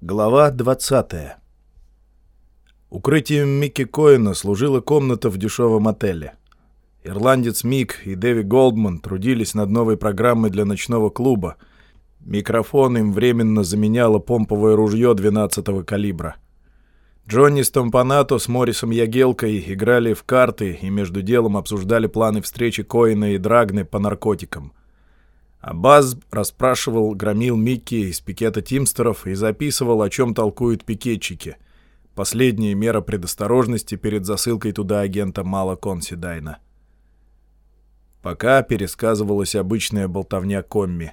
Глава 20 Укрытием Микки Коэна служила комната в дешевом отеле. Ирландец Мик и Дэви Голдман трудились над новой программой для ночного клуба. Микрофон им временно заменяло помповое ружье 12-го калибра. Джонни Стомпанато с Моррисом Ягелкой играли в карты и между делом обсуждали планы встречи Коэна и Драгны по наркотикам. А Баз расспрашивал, громил Микки из пикета Тимстеров и записывал, о чем толкуют пикетчики. Последняя мера предосторожности перед засылкой туда агента Мала Консидайна. Пока пересказывалась обычная болтовня Комми.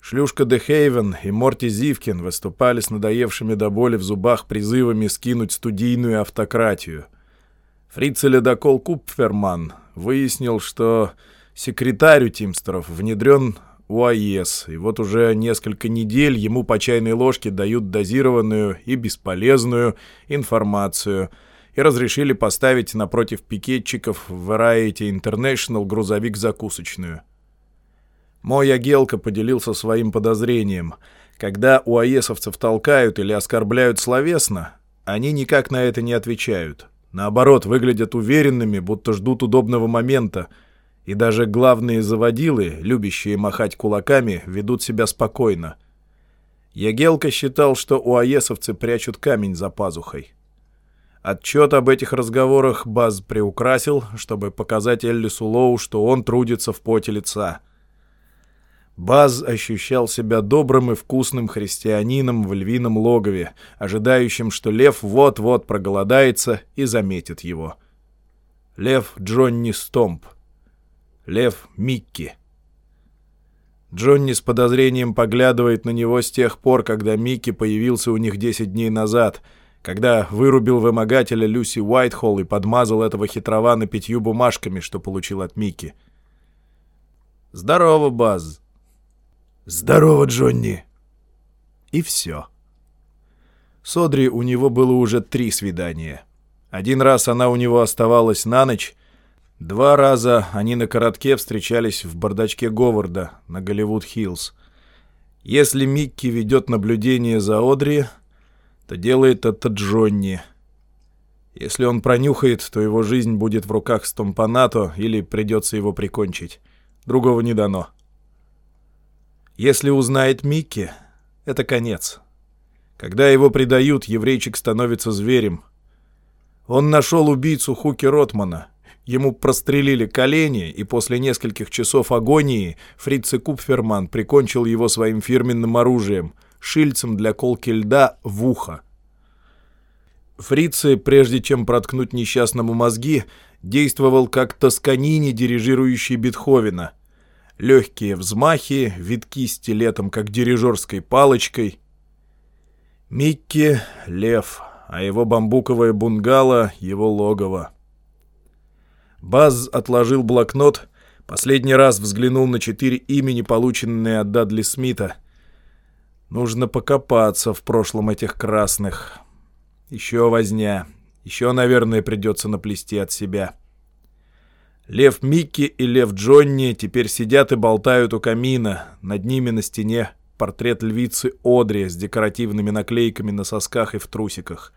Шлюшка Де Хейвен и Морти Зивкин выступали с надоевшими до боли в зубах призывами скинуть студийную автократию. Фриц Ледокол Купферман выяснил, что секретарь у Тимстеров внедрен УАЕС, и вот уже несколько недель ему по чайной ложке дают дозированную и бесполезную информацию и разрешили поставить напротив пикетчиков в Variety International грузовик-закусочную. Мой агелка поделился своим подозрением. Когда УАЕСовцев толкают или оскорбляют словесно, они никак на это не отвечают. Наоборот, выглядят уверенными, будто ждут удобного момента — и даже главные заводилы, любящие махать кулаками, ведут себя спокойно. Ягелка считал, что у аесовцы прячут камень за пазухой. Отчет об этих разговорах Баз приукрасил, чтобы показать Эллису Лоу, что он трудится в поте лица. Баз ощущал себя добрым и вкусным христианином в львином логове, ожидающим, что лев вот-вот проголодается и заметит его. Лев Джонни Стомп — Лев Микки. Джонни с подозрением поглядывает на него с тех пор, когда Микки появился у них 10 дней назад, когда вырубил вымогателя Люси Уайтхолл и подмазал этого хитрована пятью бумажками, что получил от Микки. «Здорово, Баз!» «Здорово, Джонни!» И все. Содри у него было уже три свидания. Один раз она у него оставалась на ночь, Два раза они на коротке встречались в бардачке Говарда на Голливуд-Хиллз. Если Микки ведет наблюдение за Одри, то делает это Джонни. Если он пронюхает, то его жизнь будет в руках Стомпанато или придется его прикончить. Другого не дано. Если узнает Микки, это конец. Когда его предают, еврейчик становится зверем. Он нашел убийцу Хуки Ротмана — Ему прострелили колени, и после нескольких часов агонии Фрице Купферман прикончил его своим фирменным оружием — шильцем для колки льда в ухо. Фрице, прежде чем проткнуть несчастному мозги, действовал как Тосканини, дирижирующий Бетховена. Легкие взмахи, витки стилетом, как дирижерской палочкой. Микки — лев, а его бамбуковое бунгало — его логово. Баз отложил блокнот, последний раз взглянул на четыре имени, полученные от Дадли Смита. Нужно покопаться в прошлом этих красных. Еще возня. Еще, наверное, придется наплести от себя. Лев Микки и Лев Джонни теперь сидят и болтают у камина. Над ними на стене портрет львицы Одри с декоративными наклейками на сосках и в трусиках.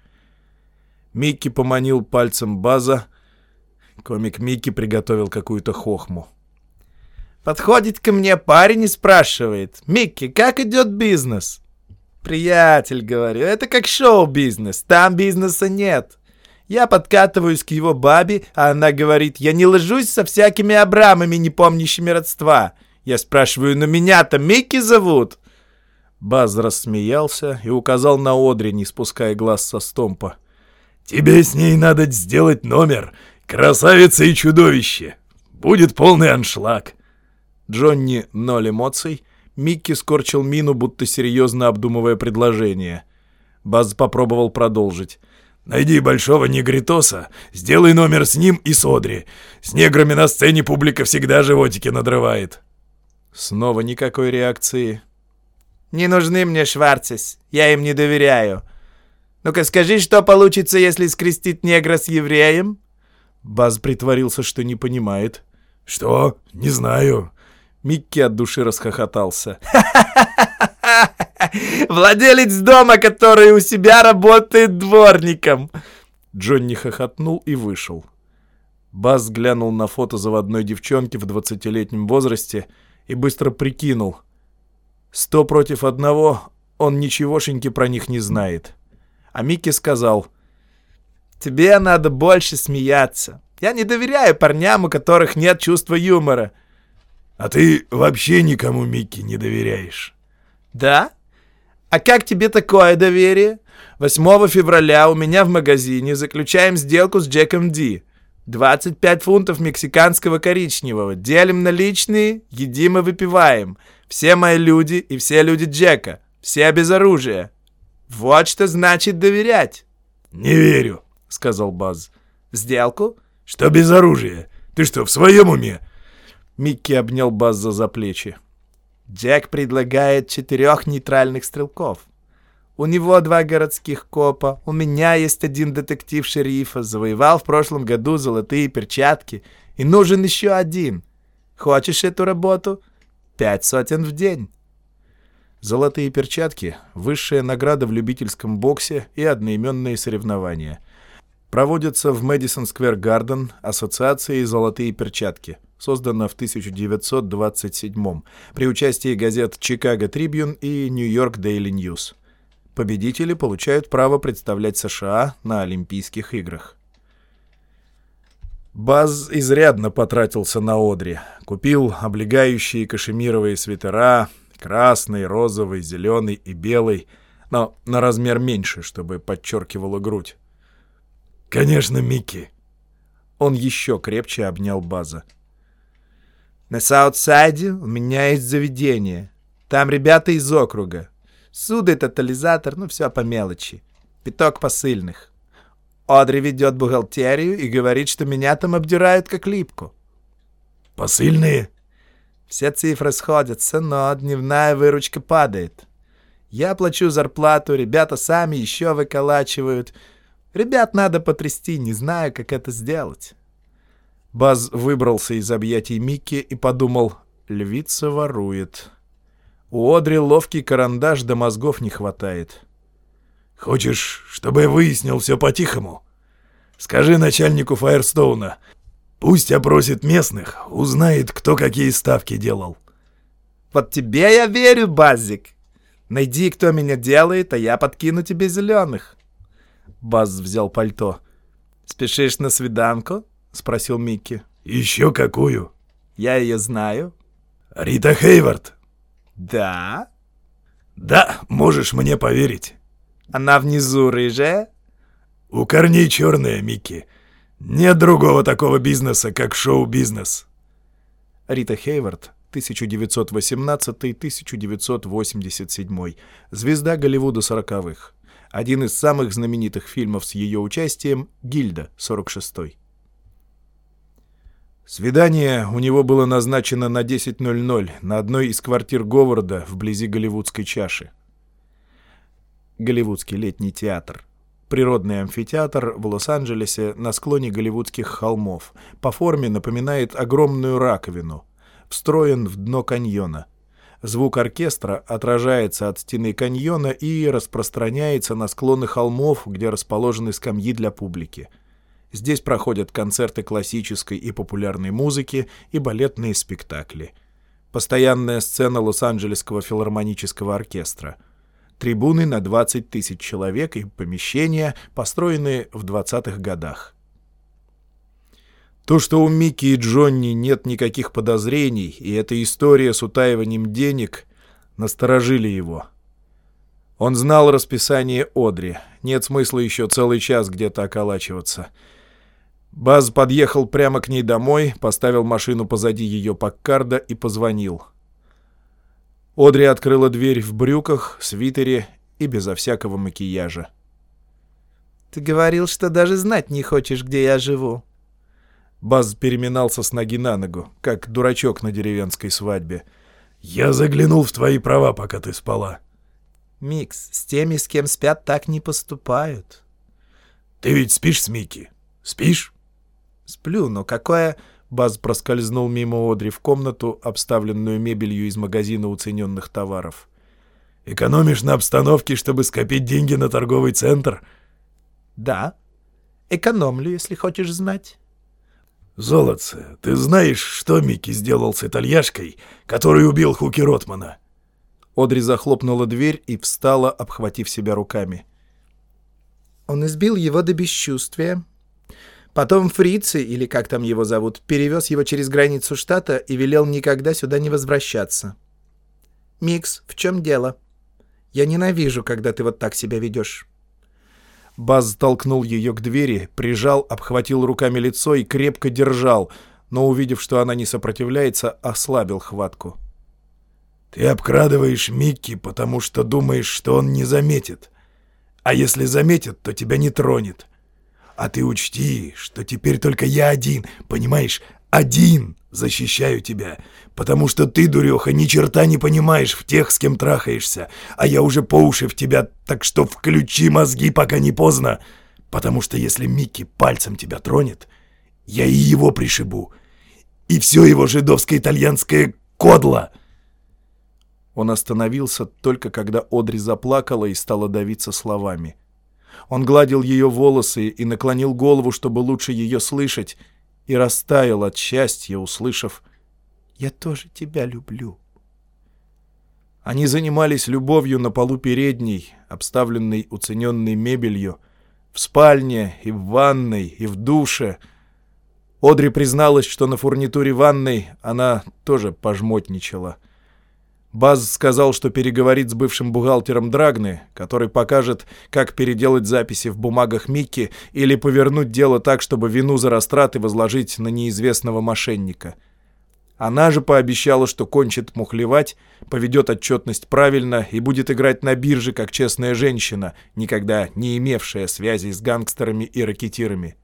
Микки поманил пальцем База — Комик Микки приготовил какую-то хохму. Подходит ко мне парень и спрашивает, «Микки, как идет бизнес?» «Приятель, — говорю, — это как шоу-бизнес, там бизнеса нет». Я подкатываюсь к его бабе, а она говорит, «Я не ложусь со всякими Абрамами, не помнящими родства». Я спрашиваю, «Но меня-то Микки зовут?» Баз рассмеялся и указал на Одри, не спуская глаз со стомпа. «Тебе с ней надо сделать номер «Красавица и чудовище! Будет полный аншлаг!» Джонни ноль эмоций. Микки скорчил мину, будто серьезно обдумывая предложение. Баз попробовал продолжить. «Найди большого негритоса, сделай номер с ним и с Одри. С неграми на сцене публика всегда животики надрывает». Снова никакой реакции. «Не нужны мне Шварцес, я им не доверяю. Ну-ка скажи, что получится, если скрестить негра с евреем?» Баз притворился, что не понимает. «Что? Не знаю». Микки от души расхохотался. Владелец дома, который у себя работает дворником. Джонни хохотнул и вышел. Баз глянул на фото заводной девчонки в двадцатилетнем возрасте и быстро прикинул. Сто против одного, он ничегошеньки про них не знает. А Микки сказал, «Тебе надо больше смеяться. Я не доверяю парням, у которых нет чувства юмора». «А ты вообще никому, Микки, не доверяешь?» «Да? А как тебе такое доверие? 8 февраля у меня в магазине заключаем сделку с Джеком Ди. 25 фунтов мексиканского коричневого. Делим наличные, едим и выпиваем. Все мои люди и все люди Джека. Все без оружия. Вот что значит доверять. «Не верю», — сказал Баз. «Сделку?» «Что без оружия? Ты что, в своем уме?» Микки обнял Базза за плечи. Джек предлагает четырех нейтральных стрелков. У него два городских копа, у меня есть один детектив шерифа, завоевал в прошлом году золотые перчатки, и нужен еще один. Хочешь эту работу? Пять сотен в день. Золотые перчатки — высшая награда в любительском боксе и одноименные соревнования. Проводятся в Мэдисон Сквер Гарден Ассоциацией «Золотые перчатки», создана в 1927 при участии газет «Чикаго Трибюн» и «Нью-Йорк Дейли Ньюс». Победители получают право представлять США на Олимпийских играх. Баз изрядно потратился на Одри. Купил облегающие кашемировые свитера, красный, розовый, зеленый и белый, но на размер меньше, чтобы подчеркивала грудь. «Конечно, Микки!» Он еще крепче обнял База. На Саутсайде у меня есть заведение. Там ребята из округа. Суды, тотализатор, ну все по мелочи. Пяток посыльных. Одри ведет бухгалтерию и говорит, что меня там обдирают как липку. Посыльные? Все цифры сходятся, но дневная выручка падает. Я плачу зарплату, ребята сами еще выколачивают. Ребят надо потрясти, не знаю, как это сделать. Баз выбрался из объятий Микки и подумал, львица ворует. У Одри ловкий карандаш до мозгов не хватает. «Хочешь, чтобы я выяснил все по-тихому? Скажи начальнику Фаерстоуна. Пусть опросит местных, узнает, кто какие ставки делал». «Вот тебе я верю, Базик. Найди, кто меня делает, а я подкину тебе зеленых». Баз взял пальто. «Спешишь на свиданку?» — спросил Микки. «Еще какую?» «Я ее знаю». «Рита Хейвард». «Да?» «Да, можешь мне поверить». «Она внизу рыжая?» «У корней черная, Микки. Нет другого такого бизнеса, как шоу-бизнес». Рита Хейвард, 1918-1987. Звезда Голливуда сороковых. Один из самых знаменитых фильмов с ее участием «Гильда», 46-й. Свидание у него было назначено на 10.00 на одной из квартир Говарда вблизи Голливудской чаши. Голливудский летний театр. Природный амфитеатр в Лос-Анджелесе на склоне Голливудских холмов. По форме напоминает огромную раковину. Встроен в дно каньона. Звук оркестра отражается от стены каньона и распространяется на склоны холмов, где расположены скамьи для публики. Здесь проходят концерты классической и популярной музыки и балетные спектакли. Постоянная сцена Лос-Анджелесского филармонического оркестра. Трибуны на 20 тысяч человек и помещения, построенные в 20-х годах. То, что у Микки и Джонни нет никаких подозрений, и эта история с утаиванием денег насторожили его. Он знал расписание Одри. Нет смысла еще целый час где-то околачиваться. Баз подъехал прямо к ней домой, поставил машину позади ее Паккарда и позвонил. Одри открыла дверь в брюках, свитере и безо всякого макияжа. «Ты говорил, что даже знать не хочешь, где я живу». Баз переминался с ноги на ногу, как дурачок на деревенской свадьбе. «Я заглянул в твои права, пока ты спала». «Микс, с теми, с кем спят, так не поступают». «Ты ведь спишь с Микки? Спишь?» «Сплю, но какое...» Баз проскользнул мимо Одри в комнату, обставленную мебелью из магазина уцененных товаров. Экономишь на обстановке, чтобы скопить деньги на торговый центр? Да. Экономлю, если хочешь знать. Золотце, ты знаешь, что Микки сделал с итальяшкой, который убил Хуки Ротмана? Одри захлопнула дверь и встала, обхватив себя руками. Он избил его до бесчувствия. Потом фрицы, или как там его зовут, перевез его через границу штата и велел никогда сюда не возвращаться. «Микс, в чем дело? Я ненавижу, когда ты вот так себя ведешь». Баз толкнул ее к двери, прижал, обхватил руками лицо и крепко держал, но, увидев, что она не сопротивляется, ослабил хватку. «Ты обкрадываешь Микки, потому что думаешь, что он не заметит. А если заметит, то тебя не тронет. А ты учти, что теперь только я один, понимаешь, один защищаю тебя, потому что ты, дуреха, ни черта не понимаешь в тех, с кем трахаешься, а я уже по уши в тебя, так что включи мозги, пока не поздно, потому что если Микки пальцем тебя тронет, я и его пришибу, и все его жидовско-итальянское кодло». Он остановился только когда Одри заплакала и стала давиться словами. Он гладил ее волосы и наклонил голову, чтобы лучше ее слышать, и растаял от счастья, услышав «Я тоже тебя люблю». Они занимались любовью на полу передней, обставленной уцененной мебелью, в спальне и в ванной, и в душе. Одри призналась, что на фурнитуре ванной она тоже пожмотничала — Баз сказал, что переговорит с бывшим бухгалтером Драгны, который покажет, как переделать записи в бумагах Микки или повернуть дело так, чтобы вину за растраты возложить на неизвестного мошенника. Она же пообещала, что кончит мухлевать, поведет отчетность правильно и будет играть на бирже как честная женщина, никогда не имевшая связей с гангстерами и ракетирами.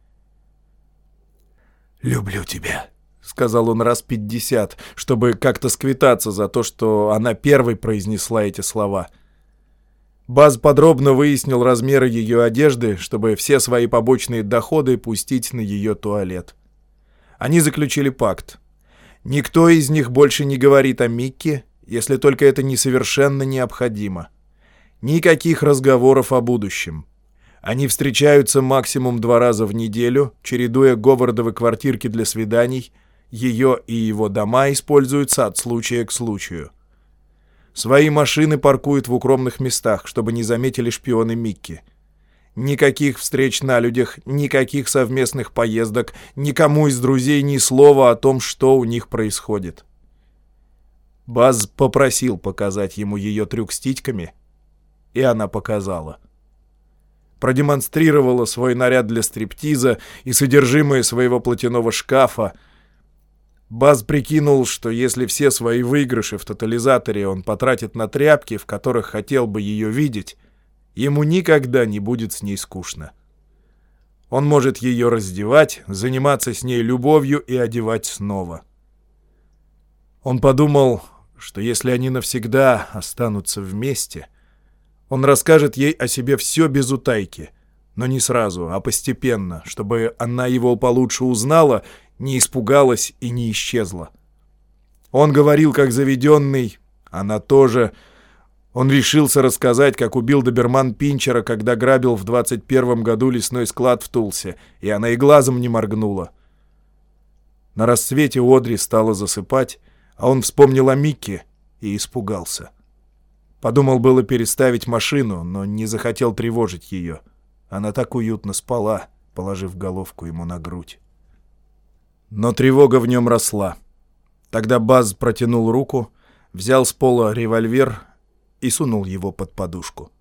«Люблю тебя», — сказал он раз пятьдесят, чтобы как-то сквитаться за то, что она первой произнесла эти слова. Баз подробно выяснил размеры ее одежды, чтобы все свои побочные доходы пустить на ее туалет. Они заключили пакт. Никто из них больше не говорит о Микке, если только это не совершенно необходимо. Никаких разговоров о будущем. Они встречаются максимум два раза в неделю, чередуя Говардовы квартирки для свиданий — ее и его дома используются от случая к случаю. Свои машины паркуют в укромных местах, чтобы не заметили шпионы Микки. Никаких встреч на людях, никаких совместных поездок, никому из друзей ни слова о том, что у них происходит. Баз попросил показать ему ее трюк с титьками, и она показала. Продемонстрировала свой наряд для стриптиза и содержимое своего платяного шкафа, Баз прикинул, что если все свои выигрыши в тотализаторе он потратит на тряпки, в которых хотел бы ее видеть, ему никогда не будет с ней скучно. Он может ее раздевать, заниматься с ней любовью и одевать снова. Он подумал, что если они навсегда останутся вместе, он расскажет ей о себе все без утайки, но не сразу, а постепенно, чтобы она его получше узнала не испугалась и не исчезла. Он говорил как заведенный, она тоже. Он решился рассказать, как убил доберман Пинчера, когда грабил в 21 году лесной склад в Тулсе, и она и глазом не моргнула. На рассвете Одри стала засыпать, а он вспомнил о Микке и испугался. Подумал было переставить машину, но не захотел тревожить ее. Она так уютно спала, положив головку ему на грудь. Но тревога в нем росла. Тогда Баз протянул руку, взял с пола револьвер и сунул его под подушку.